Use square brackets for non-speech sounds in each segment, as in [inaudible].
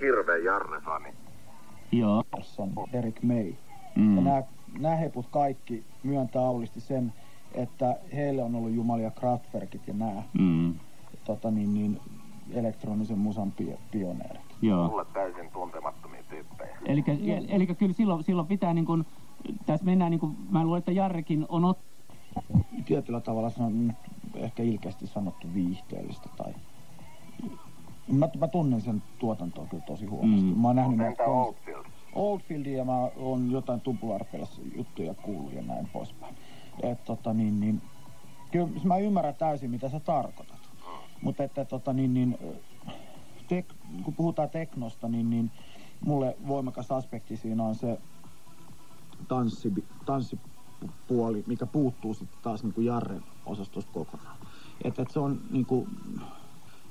hirveä Jarne-fani. Joo. on Derek May. Mm. Ja nämä, nämä heput kaikki myöntää aulisti sen, että heille on ollut Jumalia Kraftwerkit ja nämä Mm. tota niin, niin, elektronisen musan pio- pioneerit. Joo. Mulle täysin tuntemattomia tyyppejä. Eli, eli kyllä silloin, silloin pitää niin kuin, tässä mennään niin kuin, mä luulen, että Jarrekin on ot... Tietyllä tavalla se on ehkä ilkeästi sanottu viihteellistä tai... Mä, mä tunnen sen tuotantoa kyllä tosi huonosti. Mm. Mä oon nähnyt näitä entä Oldfield? Oldfieldia ja mä oon jotain tupularpelas juttuja kuullut ja näin poispäin. Et tota niin, niin kyllä mä ymmärrän täysin mitä sä tarkoitat. Mutta että tota niin, niin tek, kun puhutaan teknosta, niin, niin mulle voimakas aspekti siinä on se tanssi, tanssipuoli, mikä puuttuu sitten taas niin kuin Jarren osastosta kokonaan. Että et se on niin kuin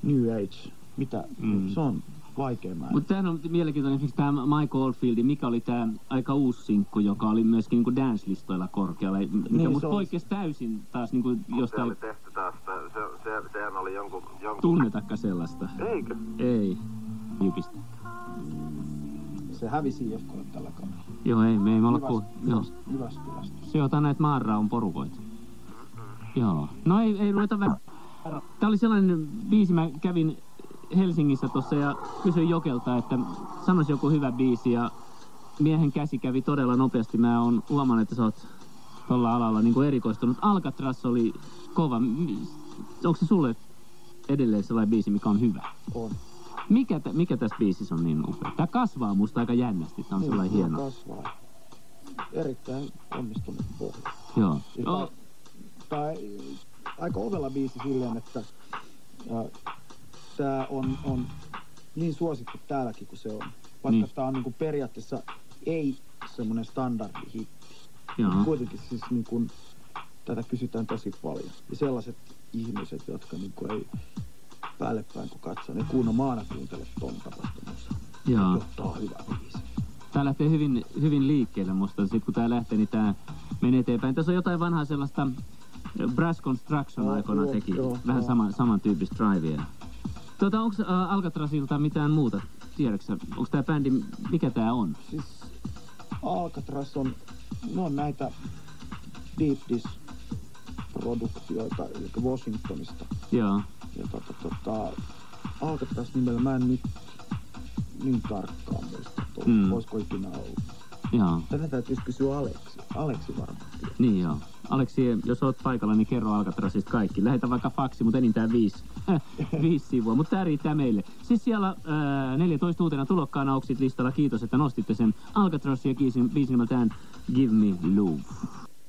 New Age, mitä, Mm. se on vaikea määrin. Mutta tämähän on mielenkiintoinen esimerkiksi tämä Michael Oldfield, mikä oli tämä aika uusi sinkku, joka oli myöskin niin dance-listoilla korkealla, mikä Niin, musta on- poikkeasi täysin taas niin kuin Se oli jostain, tehty taas, se, se, sehän oli jonkun... jonkun... tunnetakka sellaista. Eikö? Ei. Jupista. Se hävisi IFKlle tällä kaudella. Joo, ei, me ei me olla puhut. Joo. Se jotain näitä maanraun porukoita. Joo. No ei, ei ruveta vä... Tää oli sellainen biisi, mä kävin Helsingissä tuossa ja kysyin Jokelta, että sanois joku hyvä biisi ja miehen käsi kävi todella nopeasti. Mä oon huomannut, että sä oot tuolla alalla niin kuin erikoistunut. Alcatraz oli kova. Onko se sulle edelleen sellainen biisi, mikä on hyvä? On. Mikä, tä- mikä tässä biisissä on niin upea? Tää kasvaa musta aika jännästi. Tää on Niin, sellainen se hieno. Kasvaa. Erittäin onnistunut pohja. Joo. Siis Joo. Tämä aika ovella biisi silleen, että tämä on, on niin suosittu täälläkin kuin se on. Vaikka Niin. niin. tämä on niinku periaatteessa ei semmoinen standardihitti. Joo. Kuitenkin siis niinku, tätä kysytään tosi paljon. Ja sellaiset ihmiset, jotka niinku ei päälle päin kun katsoo, ne kuunnella maana kuuntele tonta vasta musaa. Joo. On hyvä biisi. Tää lähtee hyvin, hyvin liikkeelle musta. Sitten kun tää lähtee, niin tää menee eteenpäin. Tässä on jotain vanhaa sellaista Brass Construction aikoina teki. joo, Vähän joo. sama, samantyyppistä drivea. Tuota, onko äh, Alcatrazilta mitään muuta? Tiedätkö onko tää bändi, mikä tää on? Siis Alcatraz on, ne on näitä Deep Dish produktioita, eli Washingtonista. Joo. Ja tota, tota, Alcatraz nimellä mä en nyt niin tarkkaan muista, että Mm. olisiko ikinä ollut. Joo. Tätä täytyisi kysyä Aleksi. Aleksi varmaan. Niin joo. Aleksi, jos oot paikalla, niin kerro Alcatrazista kaikki. Lähetä vaikka faksi, mutta enintään viisi, [laughs] viisi sivua. Mutta tää riittää meille. Siis siellä ää, 14 uutena tulokkaana Oksit listalla. Kiitos, että nostitte sen Alcatrazia biisin, biisin nimeltään Give Me Love.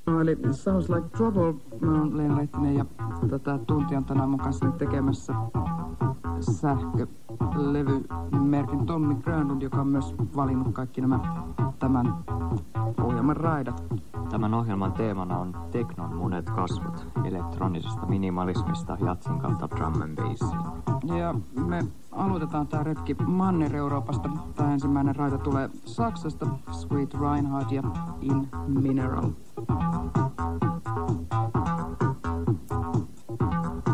No, eli Sounds Like Trouble, mä oon Leena Lehtinen ja tätä tuntia on tänään mun kanssa tekemässä sähkölevymerkin Tommy Grönlund, joka on myös valinnut kaikki nämä tämän ohjelman raidat. Tämän ohjelman teemana on teknon monet kasvot, elektronisesta minimalismista jatsin kautta drum and bassiin. Ja me aloitetaan tää retki Manner-Euroopasta. Tää ensimmäinen raita tulee Saksasta, Sweet Reinhardt ja In Mineral. Thank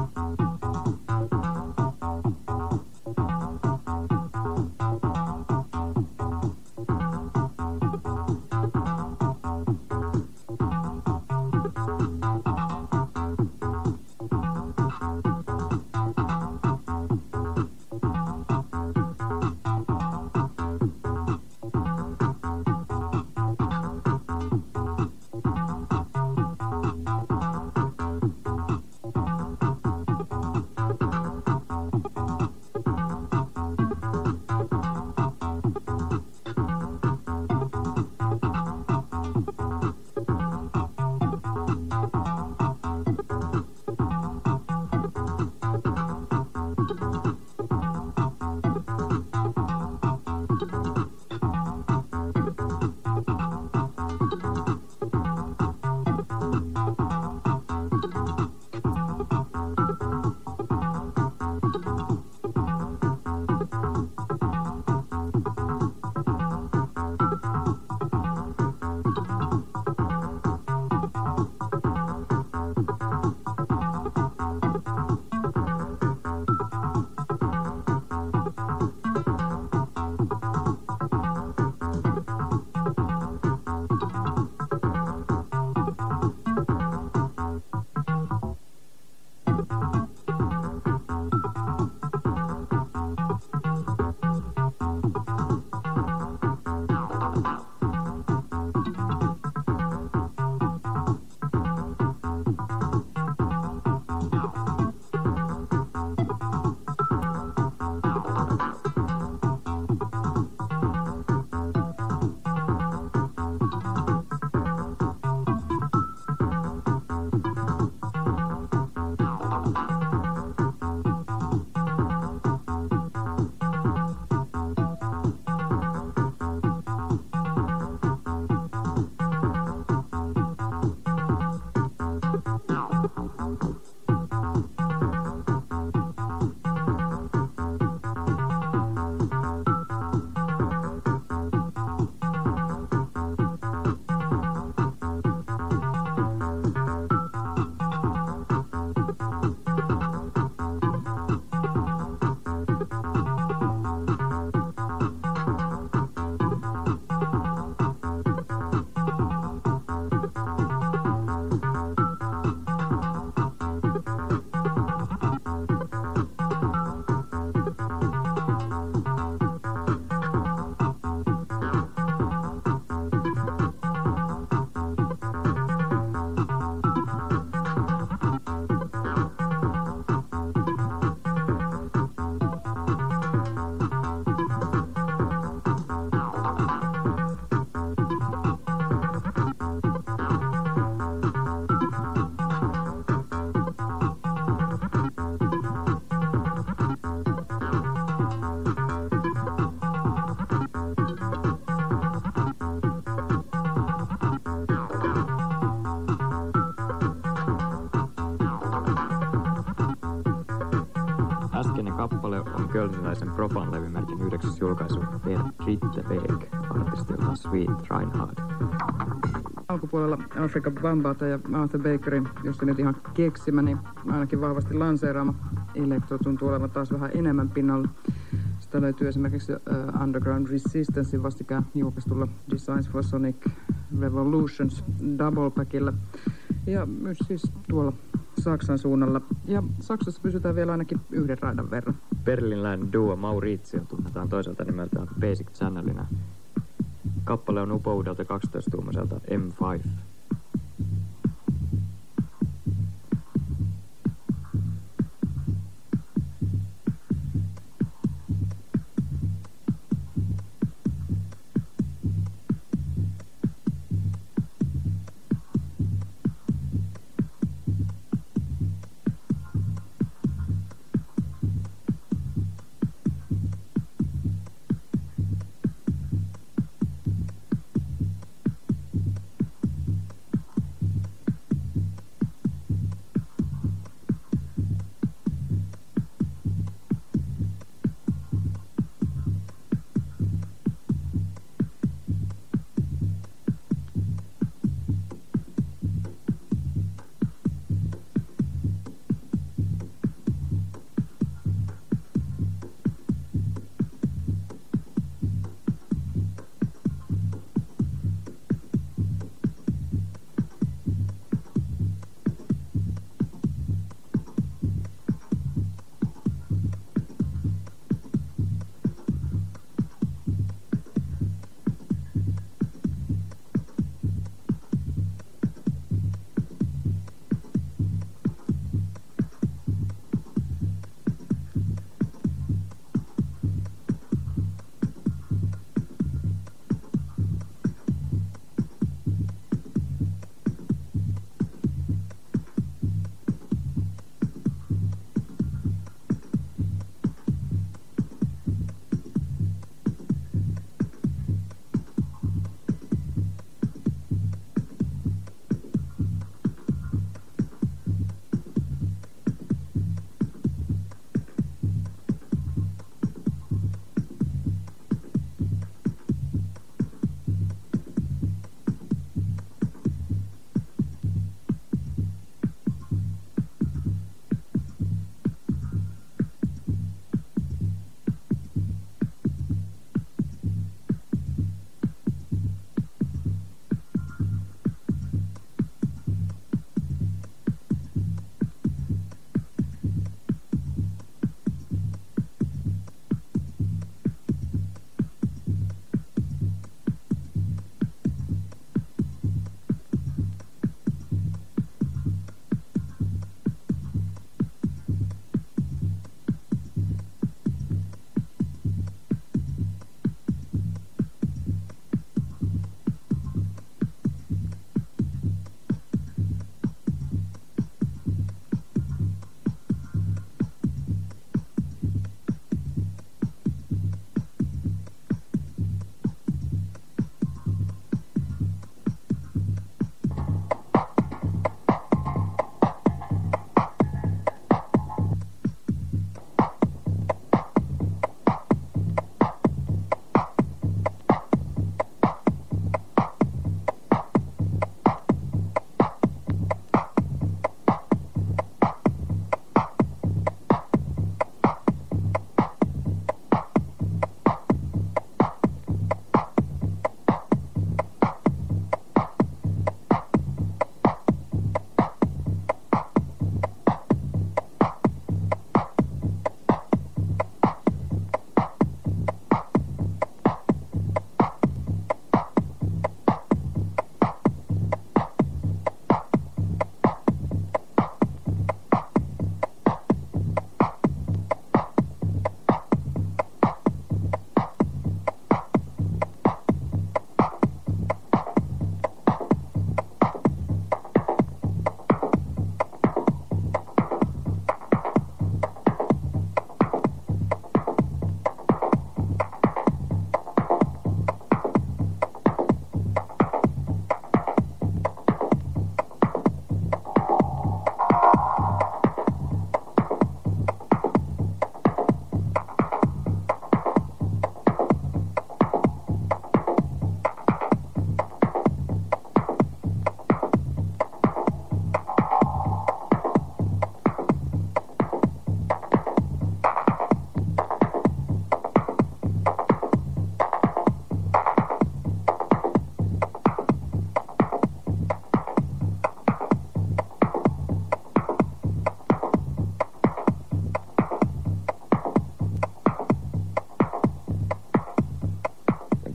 kölniläisen Propan-levymerkin yhdeksäs julkaisu Per Dritte Weg artistilta Sweet Reinhard. Alkupuolella Afrika Bambata ja Arthur Bakerin, jos se nyt ihan keksimä, niin ainakin vahvasti lanseeraama. Elektro tuntuu olevan taas vähän enemmän pinnalla. Sitä löytyy esimerkiksi uh, Underground Resistancein vastikään julkaistulla Designs for Sonic Revolutions double packilla. Ja myös siis tuolla Saksan suunnalla. Ja Saksassa pysytään vielä ainakin yhden raidan verran. Berlinläinen duo Maurizio tunnetaan toiselta nimeltään Basic Channelina. Kappale on upoudelta 12-tuumaiselta M5.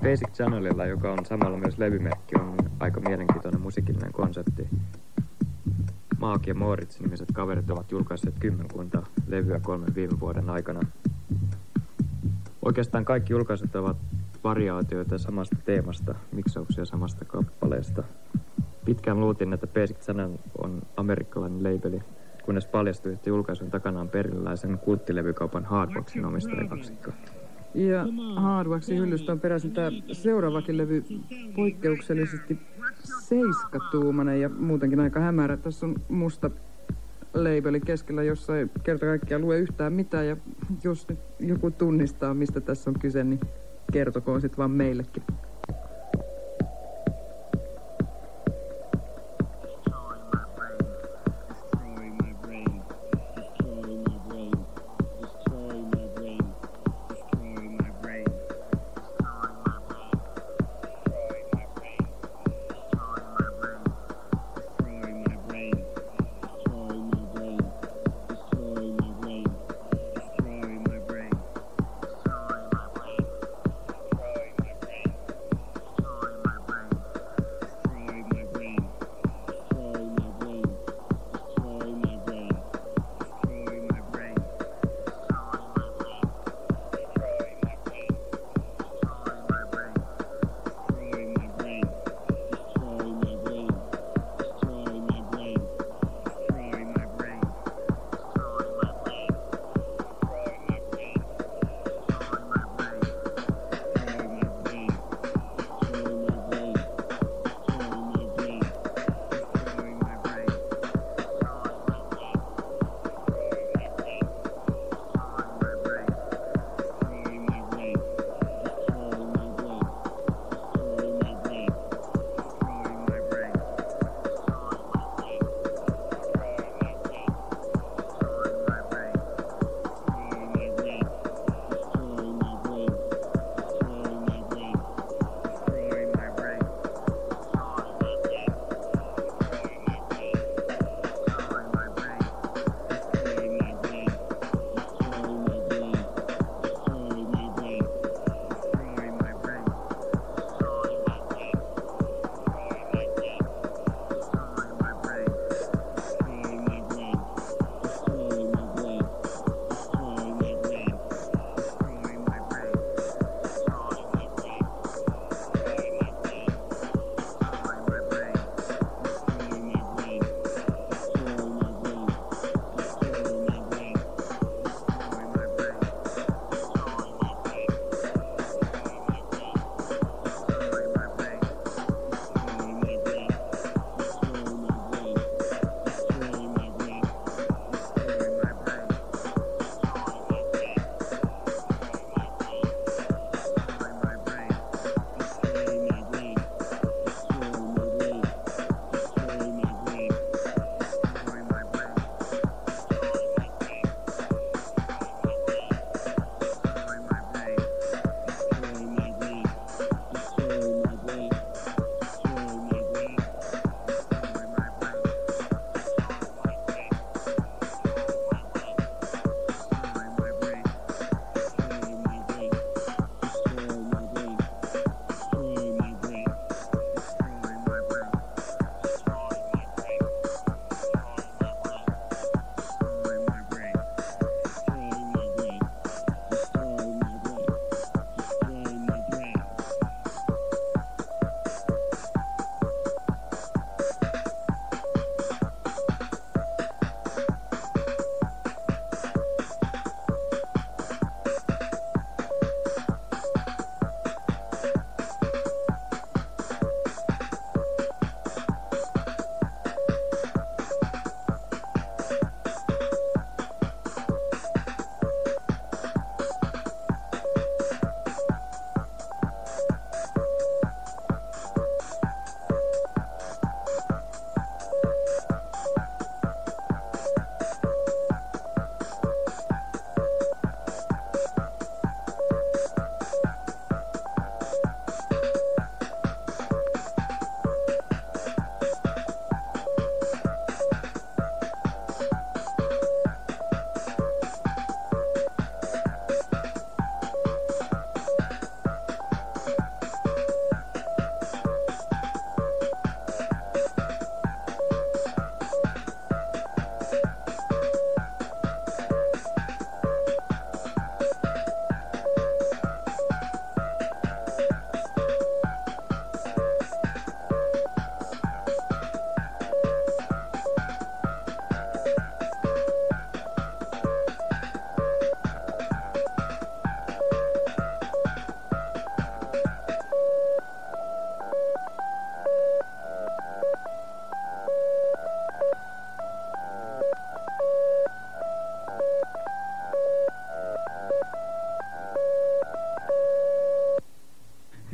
Basic Channelilla, joka on samalla myös levymerkki, on aika mielenkiintoinen musiikillinen konsepti. Maak ja Moritz nimiset kaverit ovat julkaisseet kymmenkunta levyä kolmen viime vuoden aikana. Oikeastaan kaikki julkaisut ovat variaatioita samasta teemasta, miksauksia samasta kappaleesta. Pitkään luultiin, että Basic Channel on amerikkalainen labeli, kunnes paljastui, että julkaisun takana on perilläisen kulttilevykaupan Hardboxin omistajakaksikko. Ja Hardwaxin hyllystä on peräisin tämä seuraavakin levy poikkeuksellisesti seiskatuumainen ja muutenkin aika hämärä. Tässä on musta labeli keskellä, jossa ei kerta kaikkiaan lue yhtään mitään. Ja jos nyt joku tunnistaa, mistä tässä on kyse, niin kertokoon sitten vaan meillekin.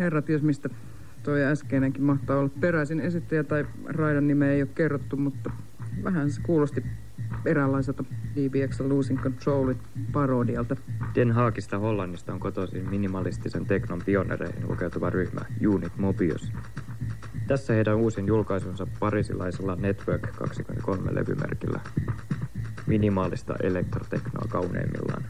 Herra ties mistä toi äskeinenkin mahtaa olla peräisin esittäjä tai raidan nimeä ei ole kerrottu, mutta vähän se kuulosti eräänlaiselta DBX Losing Controlin parodialta. Den Haagista Hollannista on kotoisin minimalistisen teknon pionereihin lukeutuva ryhmä Unit Mobius. Tässä heidän uusin julkaisunsa parisilaisella Network 23 levymerkillä. Minimaalista elektroteknoa kauneimmillaan.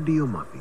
Radio Mafia.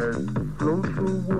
Closer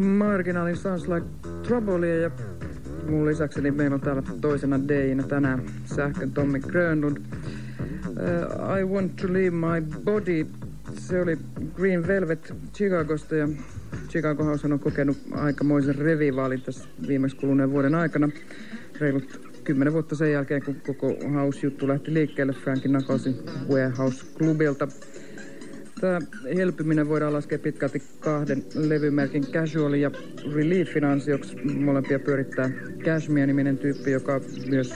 Marginaalin Sounds Like Troublea ja mun lisäkseni meillä on täällä toisena Deinä tänään sähkön Tommi Grönlund. Uh, I Want to Leave My Body, se oli Green Velvet Chicagosta ja Chicago House on kokenut aikamoisen revivaalin tässä viimeksi kuluneen vuoden aikana. Reilut kymmenen vuotta sen jälkeen, kun koko house-juttu lähti liikkeelle Frankin Knucklesin Warehouse-klubilta. Tämä helpyminen voidaan laskea pitkälti kahden levymerkin Casual ja Reliefin ansioksi. Molempia pyörittää Cashmere-niminen tyyppi, joka myös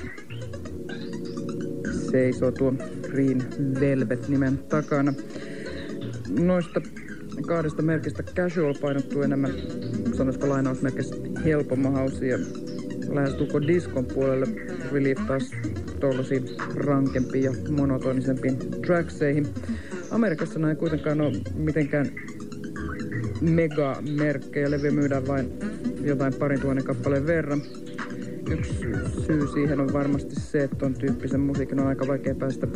seisoo tuon Green Velvet-nimen takana. Noista kahdesta merkistä Casual painottuu enemmän, sanoisiko lainausmerkissä helpomma house ja lähestulko diskon puolelle. Relief taas tollaisiin rankempiin ja monotonisempiin trackseihin. Amerikassa näin kuitenkaan ole mitenkään mega-merkkejä. Levy myydään vain jotain parin tuhannen kappaleen verran. Yksi syy siihen on varmasti se, että on tyyppisen musiikin on aika vaikea päästä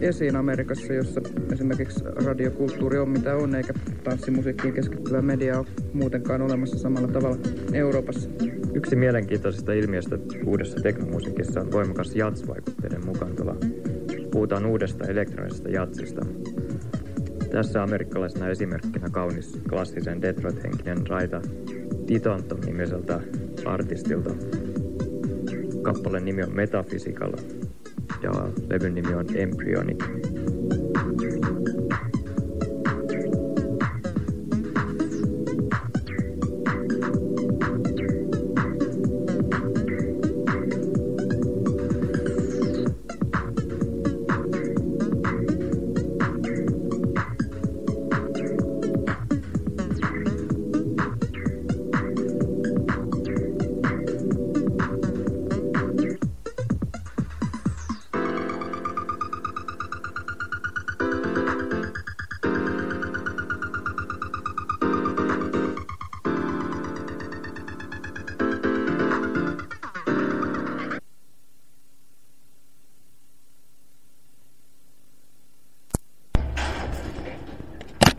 esiin Amerikassa, jossa esimerkiksi radiokulttuuri on mitä on, eikä tanssimusiikkiin keskittyvä media ole muutenkaan olemassa samalla tavalla Euroopassa. Yksi mielenkiintoisista ilmiöistä uudessa teknomusiikissa on voimakas jats-vaikutteiden mukaantulo. Puhutaan uudesta elektronisesta jatsista. Tässä amerikkalaisena esimerkkinä kaunis klassisen Detroit-henkinen raita Titanton nimiseltä artistilta. Kappaleen nimi on Metaphysical ja levyn nimi on Embryonic.